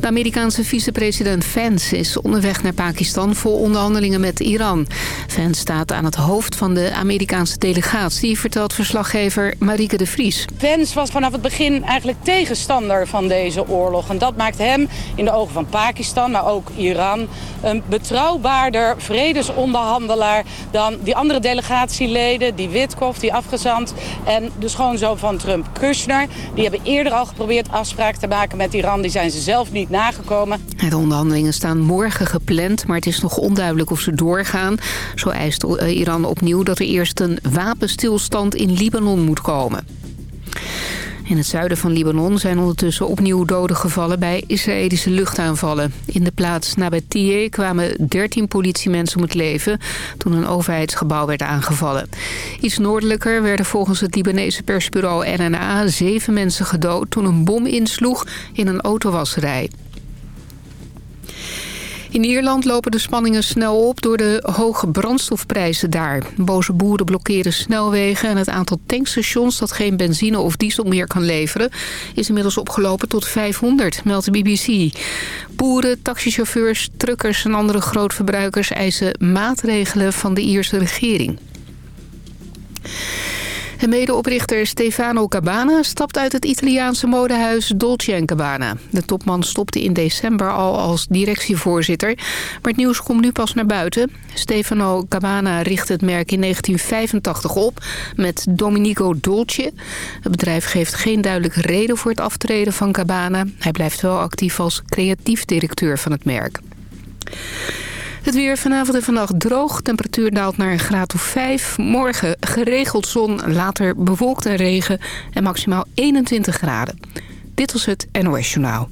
De Amerikaanse vicepresident Vance is onderweg naar Pakistan... voor onderhandelingen met Iran. Vance staat aan het hoofd van de Amerikaanse delegatie... vertelt verslaggever Marieke de Vries. Vance was vanaf het begin eigenlijk tegenstander van deze oorlog. En dat maakt hem in de ogen van Pakistan, maar ook Iran... een betrouwbaarder vredesonderhandelaar dan die andere delegatieleden... die Witkoff, die afgezant en de schoonzoon van Trump, Kushner. Die hebben eerder al geprobeerd afspraken te maken met Iran. Die zijn ze zelf niet nagekomen. De onderhandelingen staan morgen gepland, maar het is nog onduidelijk of ze doorgaan. Zo eist Iran opnieuw dat er eerst een wapenstilstand in Libanon moet komen. In het zuiden van Libanon zijn ondertussen opnieuw doden gevallen bij Israëlische luchtaanvallen. In de plaats Nabatie kwamen 13 politiemensen om het leven toen een overheidsgebouw werd aangevallen. Iets noordelijker werden volgens het Libanese persbureau RNA zeven mensen gedood toen een bom insloeg in een autowasserij. In Ierland lopen de spanningen snel op door de hoge brandstofprijzen daar. Boze boeren blokkeren snelwegen en het aantal tankstations dat geen benzine of diesel meer kan leveren... is inmiddels opgelopen tot 500, meldt de BBC. Boeren, taxichauffeurs, truckers en andere grootverbruikers eisen maatregelen van de Ierse regering. De medeoprichter Stefano Cabana stapt uit het Italiaanse modehuis Dolce Cabana. De topman stopte in december al als directievoorzitter. Maar het nieuws komt nu pas naar buiten. Stefano Cabana richtte het merk in 1985 op met Domenico Dolce. Het bedrijf geeft geen duidelijke reden voor het aftreden van Cabana. Hij blijft wel actief als creatief directeur van het merk. Het weer vanavond en vannacht droog. Temperatuur daalt naar een graad of 5. Morgen geregeld zon, later bewolkt en regen en maximaal 21 graden. Dit was het NOS Journaal.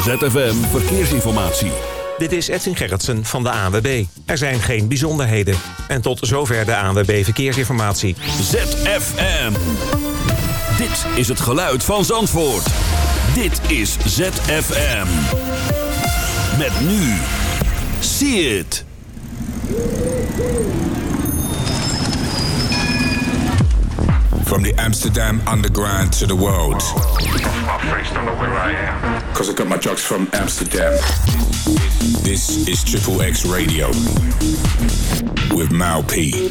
ZFM Verkeersinformatie. Dit is Edwin Gerritsen van de ANWB. Er zijn geen bijzonderheden. En tot zover de ANWB Verkeersinformatie. ZFM. Dit is het geluid van Zandvoort. Dit is ZFM. Met nu... See it. From the Amsterdam underground to the world. Cause I got my drugs from Amsterdam. This is Triple X Radio with Mal P.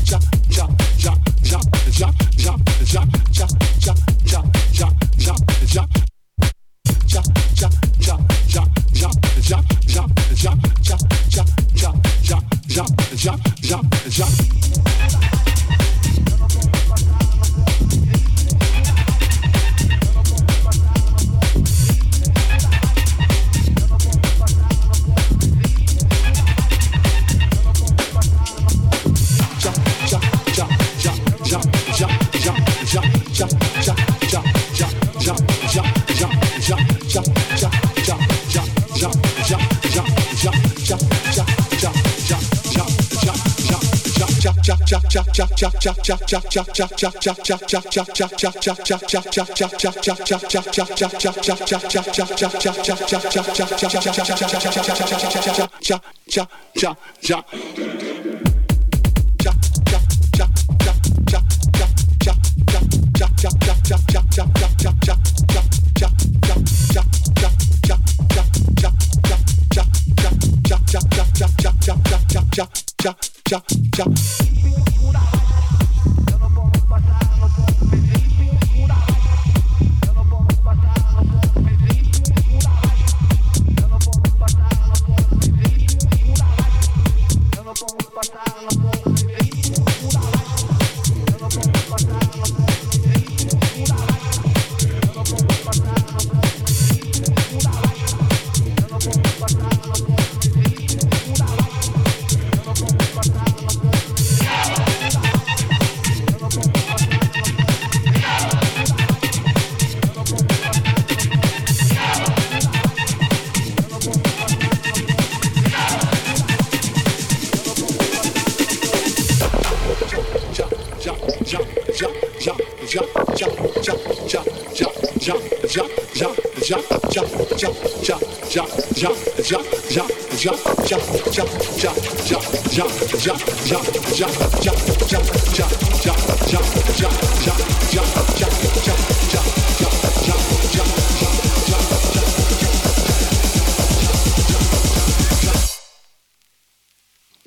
cha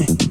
Yeah.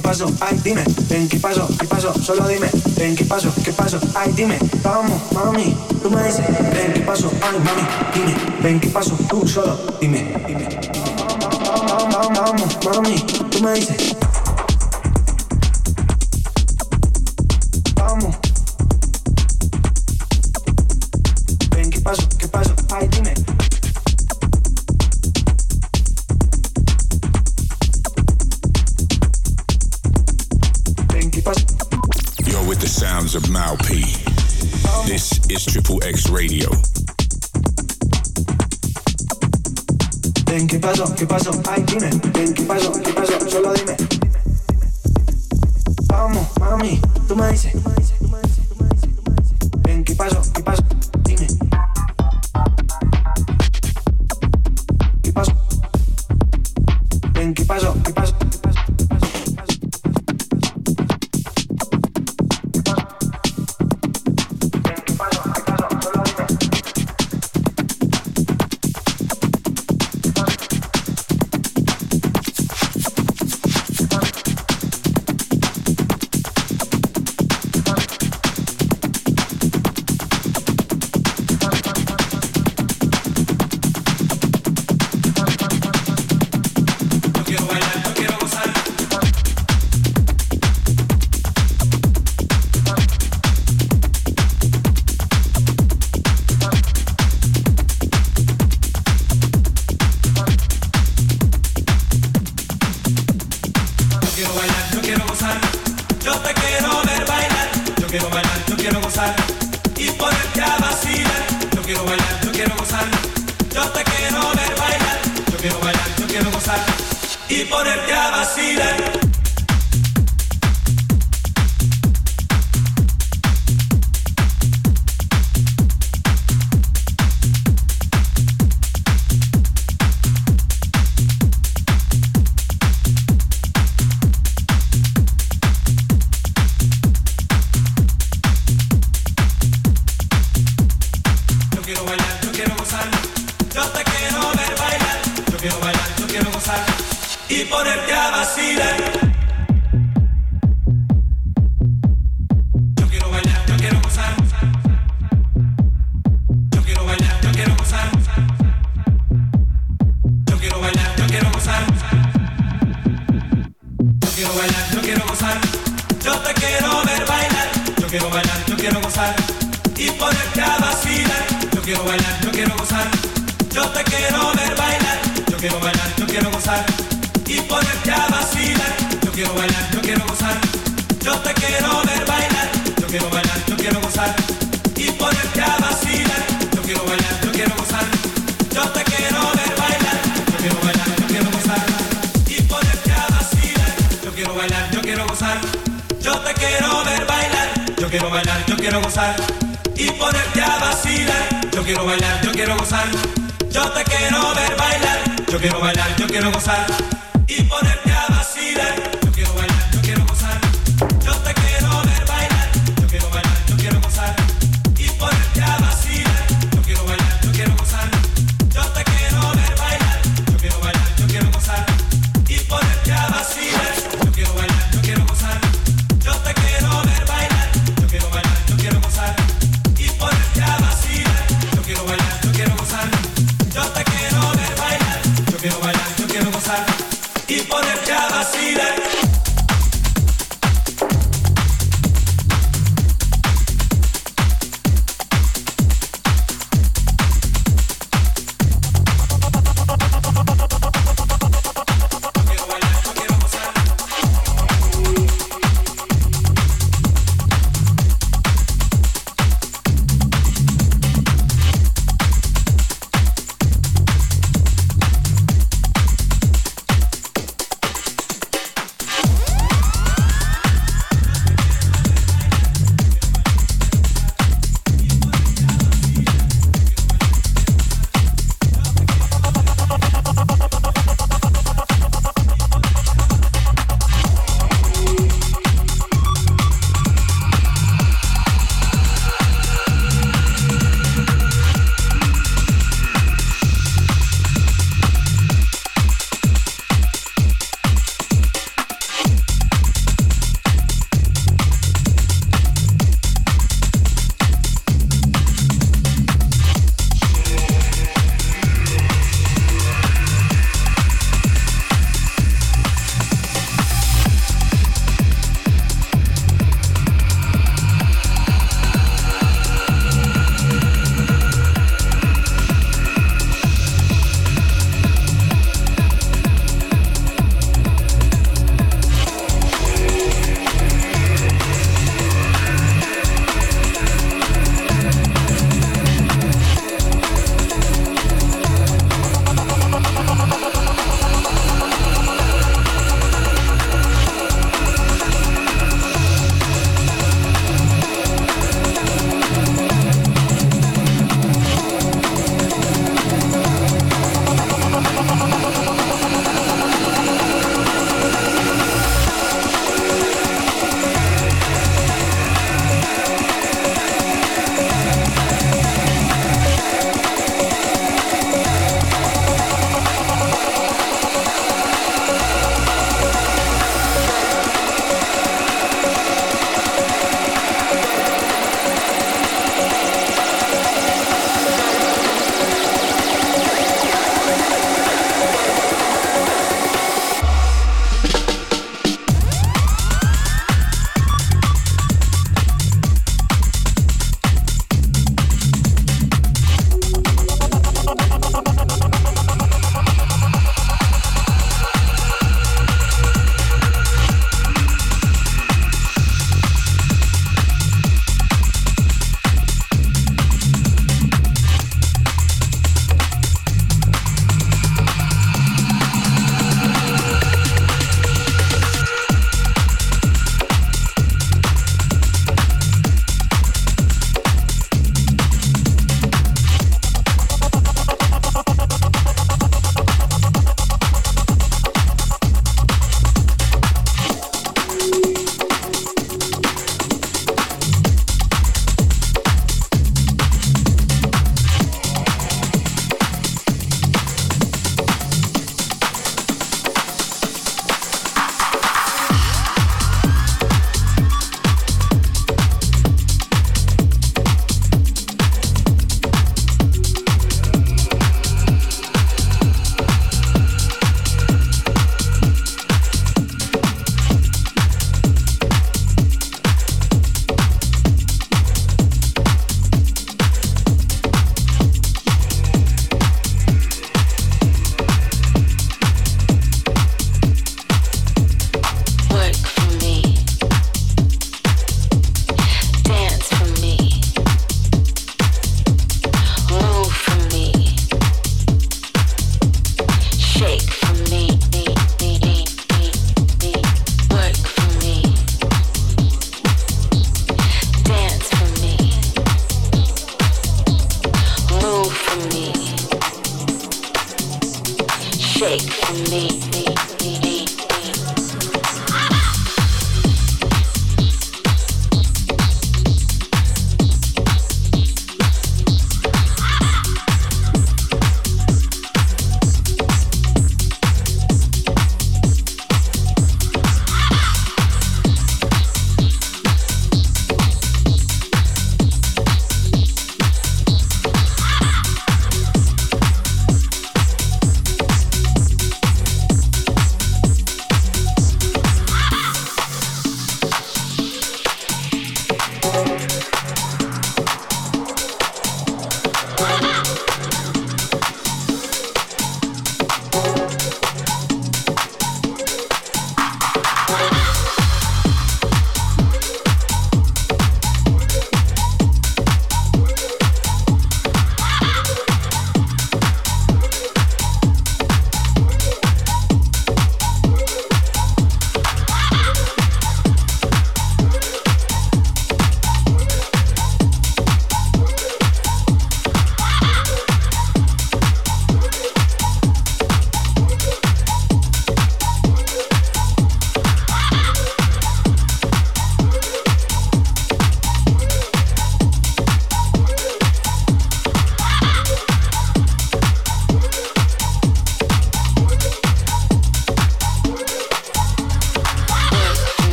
¿qué pasó? Ay, dime, ven, ¿qué pasó? ¿Qué pasó? Solo dime, ven, ¿qué pasó? ¿Qué pasó? Ay, dime, vamos, mami, tú me dices, ven, ¿qué pasó? Ay, mami, dime, ven, ¿qué pasó? Tú solo, dime, dime. Vamos, vamos, vamos, mami, tú me dices. pasó? ¿Qué pasó? Ay, dime, ven, ¿qué pasó? ¿Qué pasó? bailar, yo quiero gozar. Yo te quiero ver bailar. Yo quiero bailar, yo quiero gozar. Y ponerte a vacilar. Yo quiero bailar, yo quiero gozar. Yo te quiero ver bailar. Yo quiero bailar, yo quiero gozar.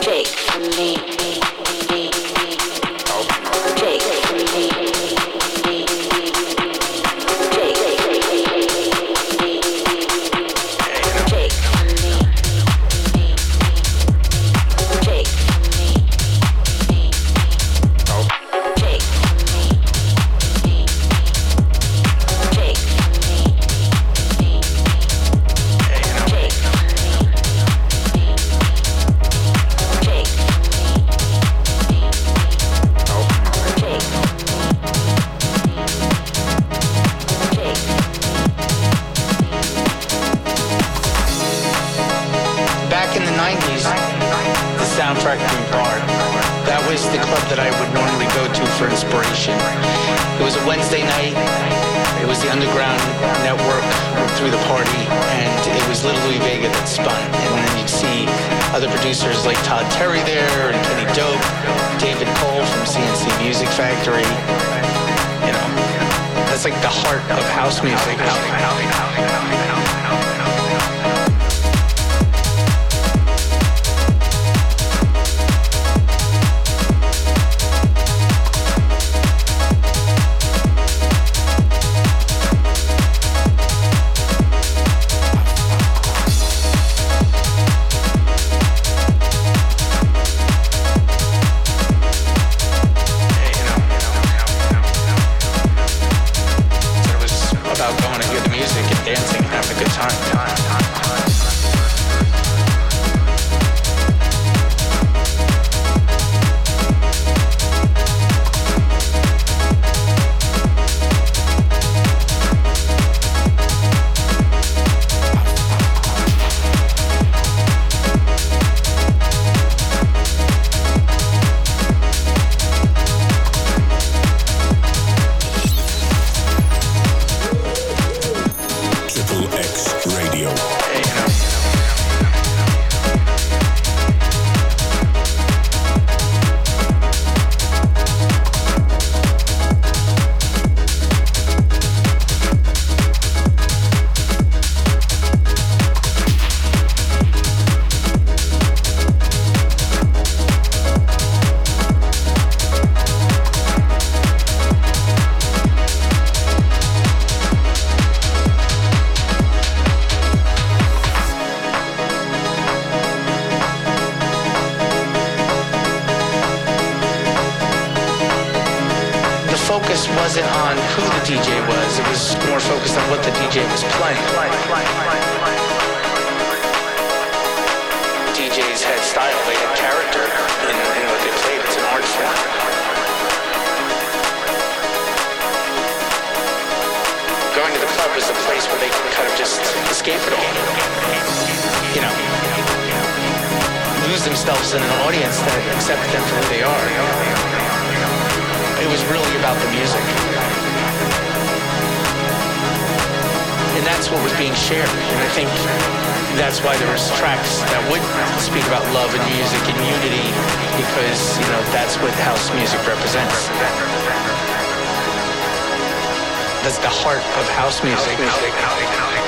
Take from me. That's the heart of house music. House music.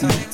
time.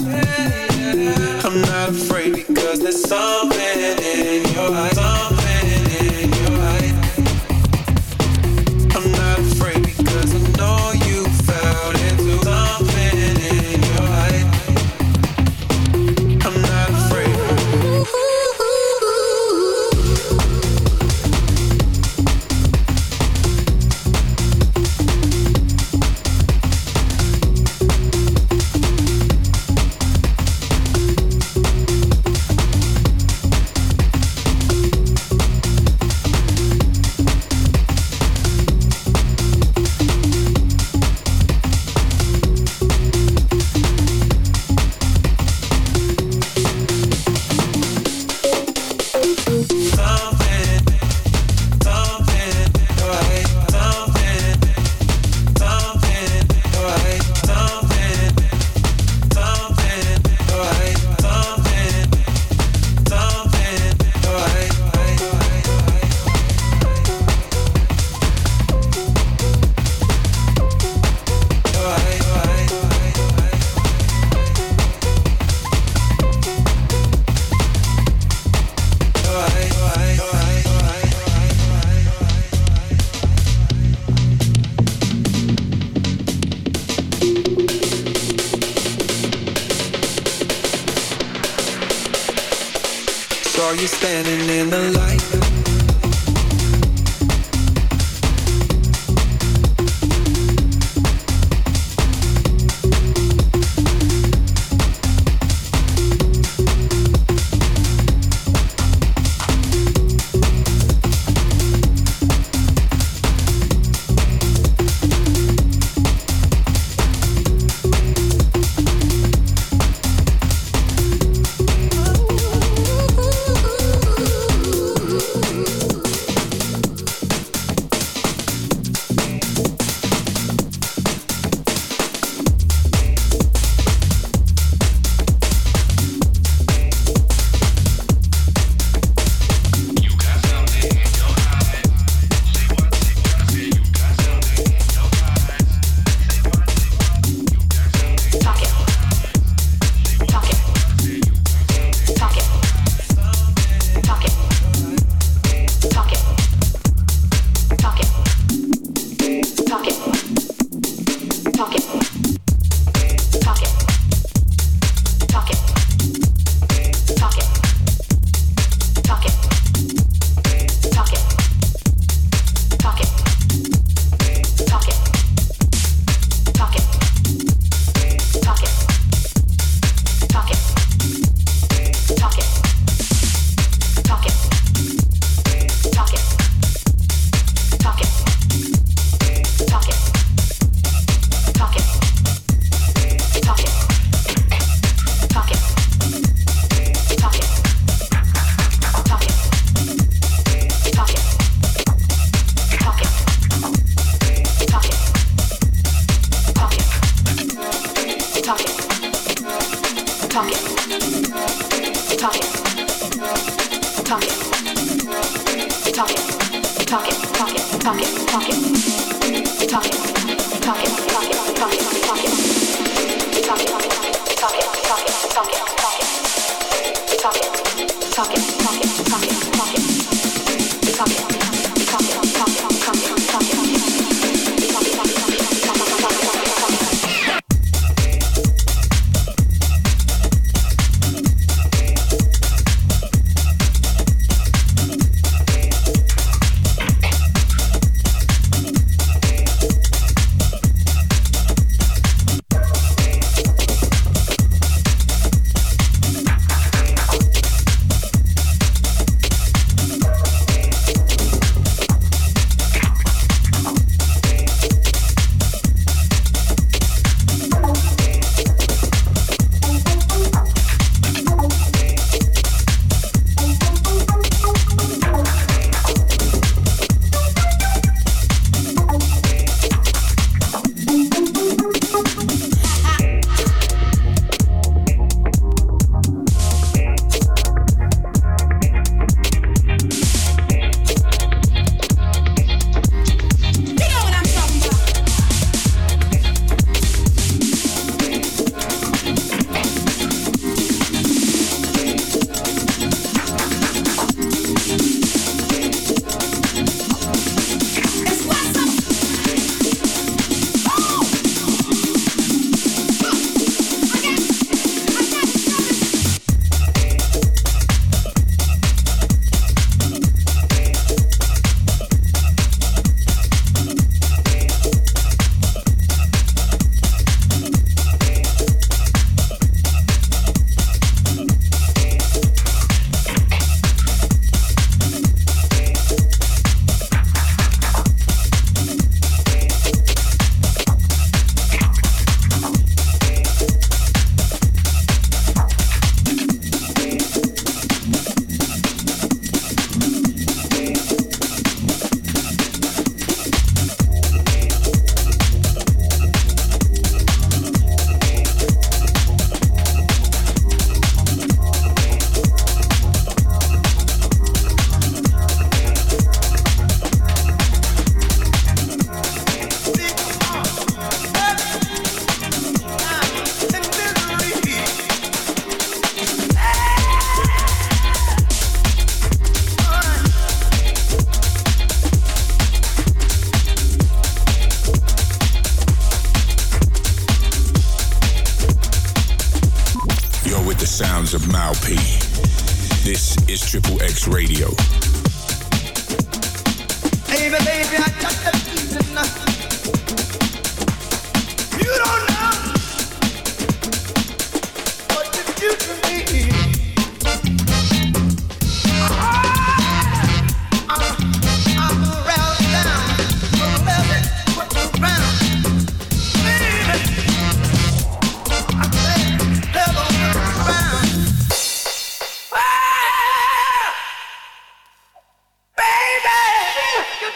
saw you standing in the light?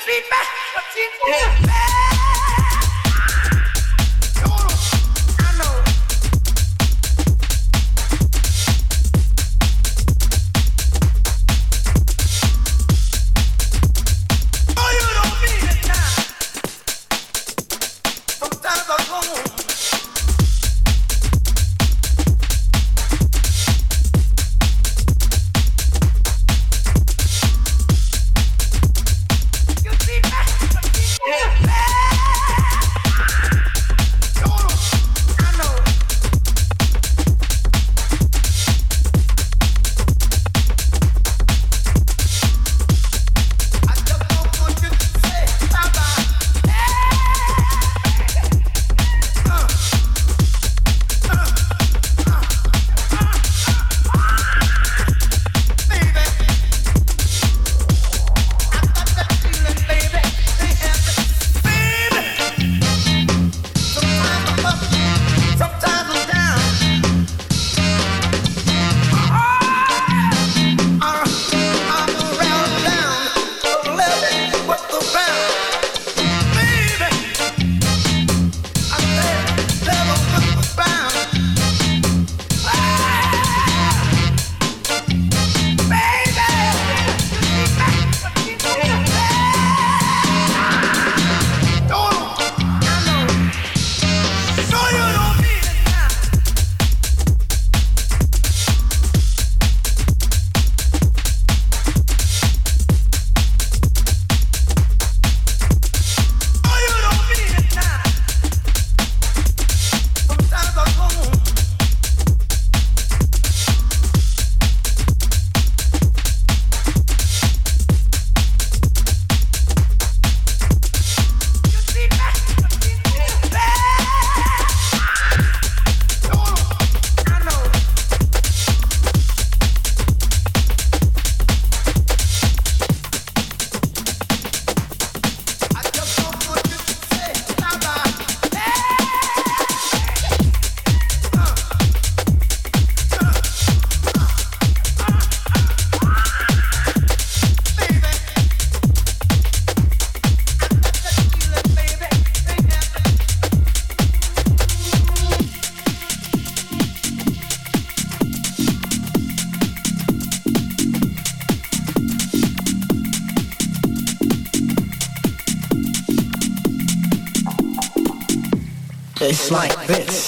feedback, feedback. Like this.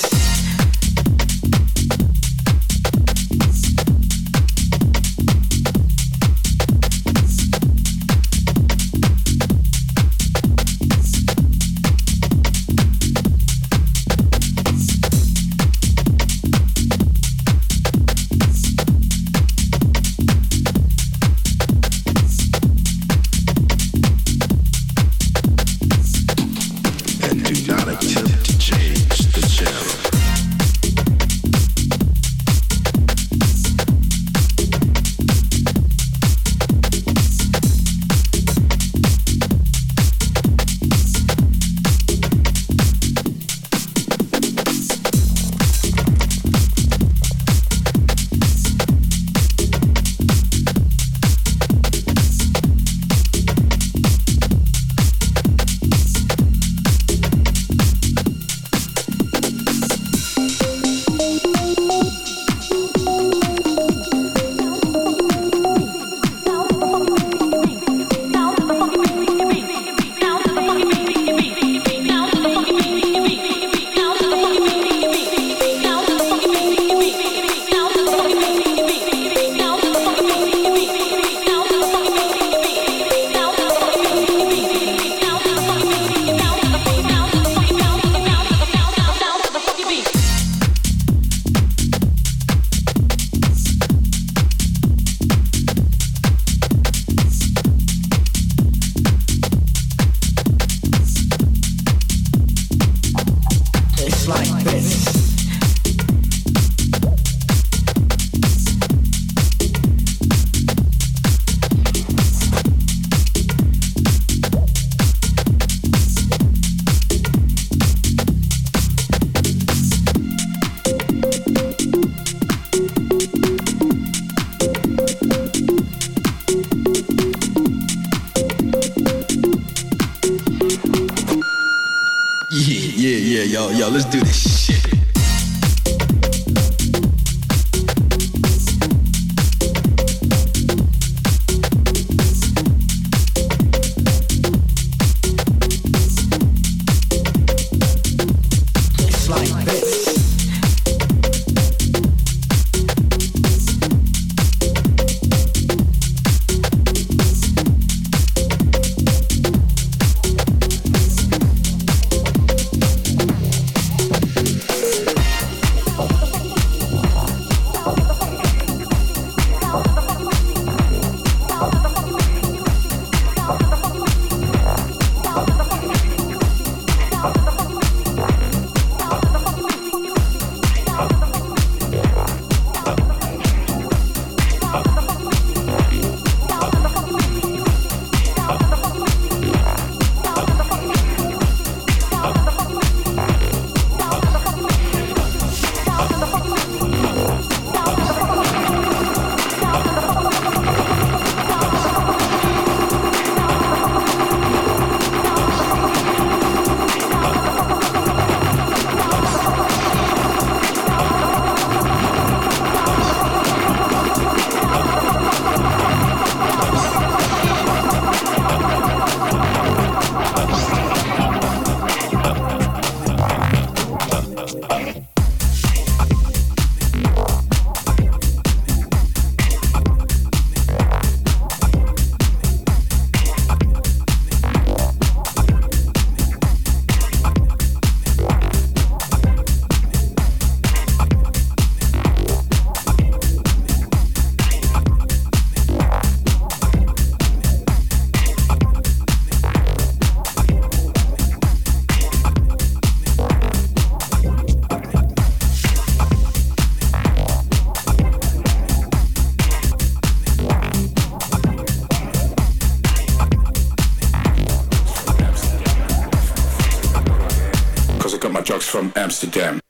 Amsterdam.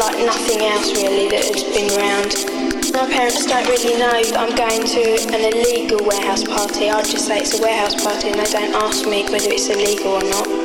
Like nothing else really that had been around. My parents don't really know that I'm going to an illegal warehouse party. I'd just say it's a warehouse party and they don't ask me whether it's illegal or not.